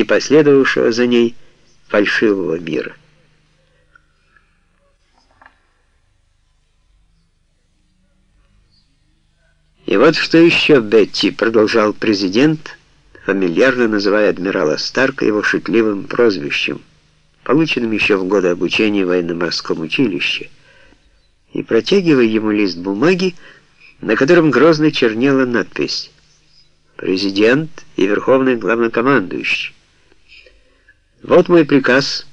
и последовавшего за ней фальшивого мира. И вот что еще, Бетти, продолжал президент, фамильярно называя адмирала Старка его шутливым прозвищем, полученным еще в годы обучения в военно-морском училище, и протягивая ему лист бумаги, на котором грозно чернела надпись «Президент и Верховный Главнокомандующий». Вот мой приказ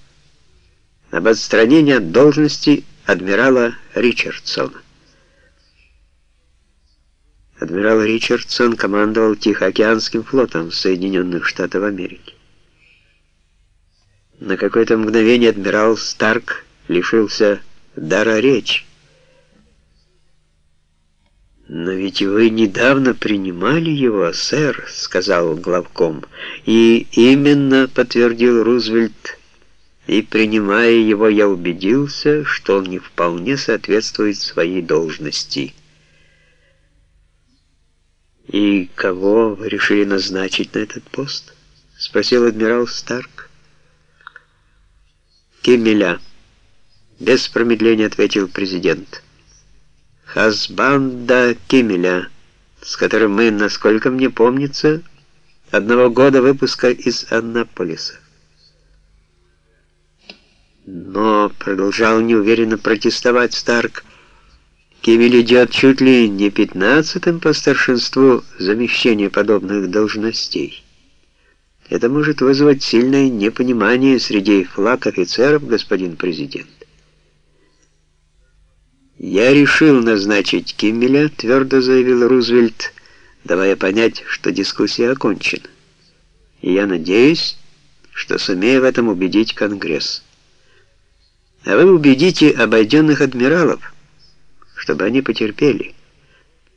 об отстранении от должности адмирала Ричардсона. Адмирал Ричардсон командовал Тихоокеанским флотом Соединенных Штатов Америки. На какое-то мгновение адмирал Старк лишился дара речи. «Но ведь вы недавно принимали его, сэр», — сказал главком. «И именно», — подтвердил Рузвельт, — «и принимая его, я убедился, что он не вполне соответствует своей должности». «И кого вы решили назначить на этот пост?» — спросил адмирал Старк. «Кемеля», — без промедления ответил президент. Хасбанда Кемеля, с которым мы, насколько мне помнится, одного года выпуска из Аннаполиса. Но продолжал неуверенно протестовать Старк, Кемель идет чуть ли не пятнадцатым по старшинству замещения подобных должностей. Это может вызвать сильное непонимание среди флаг офицеров, господин президент. «Я решил назначить Киммеля», — твердо заявил Рузвельт, давая понять, что дискуссия окончена. «И я надеюсь, что сумею в этом убедить Конгресс. А вы убедите обойденных адмиралов» чтобы они потерпели.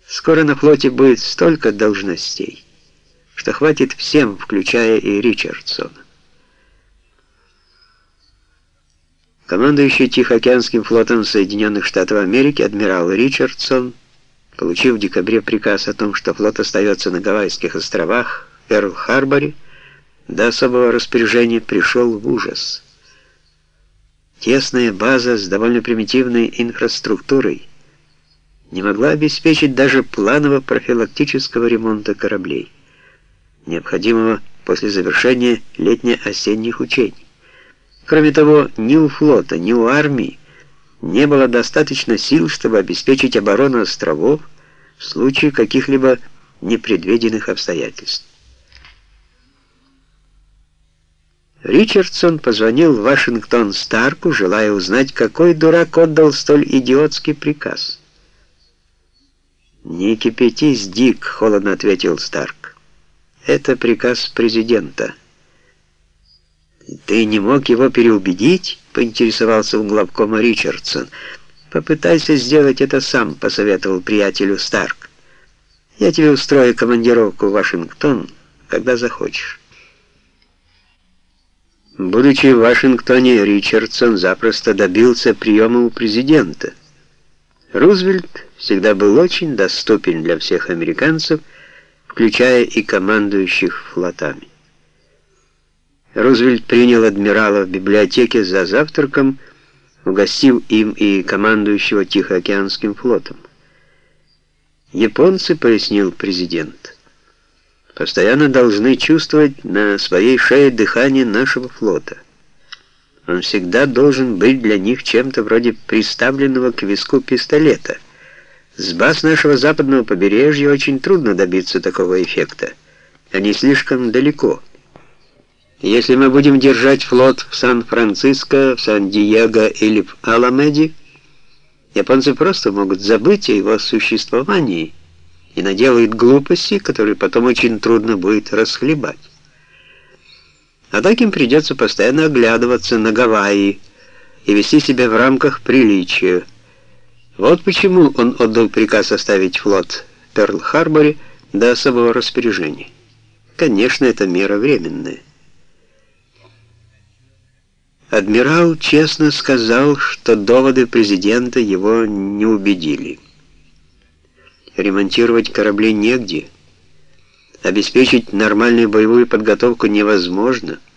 Скоро на флоте будет столько должностей, что хватит всем, включая и Ричардсона. Командующий Тихоокеанским флотом Соединенных Штатов Америки адмирал Ричардсон, получив в декабре приказ о том, что флот остается на Гавайских островах, Эрл-Харборе, до особого распоряжения пришел в ужас. Тесная база с довольно примитивной инфраструктурой не могла обеспечить даже планового профилактического ремонта кораблей, необходимого после завершения летне-осенних учений. Кроме того, ни у флота, ни у армии не было достаточно сил, чтобы обеспечить оборону островов в случае каких-либо непредвиденных обстоятельств. Ричардсон позвонил в Вашингтон Старку, желая узнать, какой дурак отдал столь идиотский приказ. «Не кипятись, Дик», — холодно ответил Старк. «Это приказ президента». «Ты не мог его переубедить?» — поинтересовался у главкома Ричардсон. «Попытайся сделать это сам», — посоветовал приятелю Старк. «Я тебе устрою командировку в Вашингтон, когда захочешь». Будучи в Вашингтоне, Ричардсон запросто добился приема у президента. Рузвельт всегда был очень доступен для всех американцев, включая и командующих флотами. Рузвельт принял адмирала в библиотеке за завтраком, угостив им и командующего Тихоокеанским флотом. Японцы, пояснил президент, постоянно должны чувствовать на своей шее дыхание нашего флота. Он всегда должен быть для них чем-то вроде приставленного к виску пистолета — с баз нашего западного побережья очень трудно добиться такого эффекта. Они слишком далеко. Если мы будем держать флот в Сан-Франциско, в Сан-Диего или в Аламеде, японцы просто могут забыть о его существовании и наделают глупости, которые потом очень трудно будет расхлебать. А так им придется постоянно оглядываться на Гавайи и вести себя в рамках приличия, вот почему он отдал приказ оставить флот в Перл-Харборе до особого распоряжения. Конечно, это мера временная. Адмирал честно сказал, что доводы президента его не убедили. Ремонтировать корабли негде, обеспечить нормальную боевую подготовку невозможно –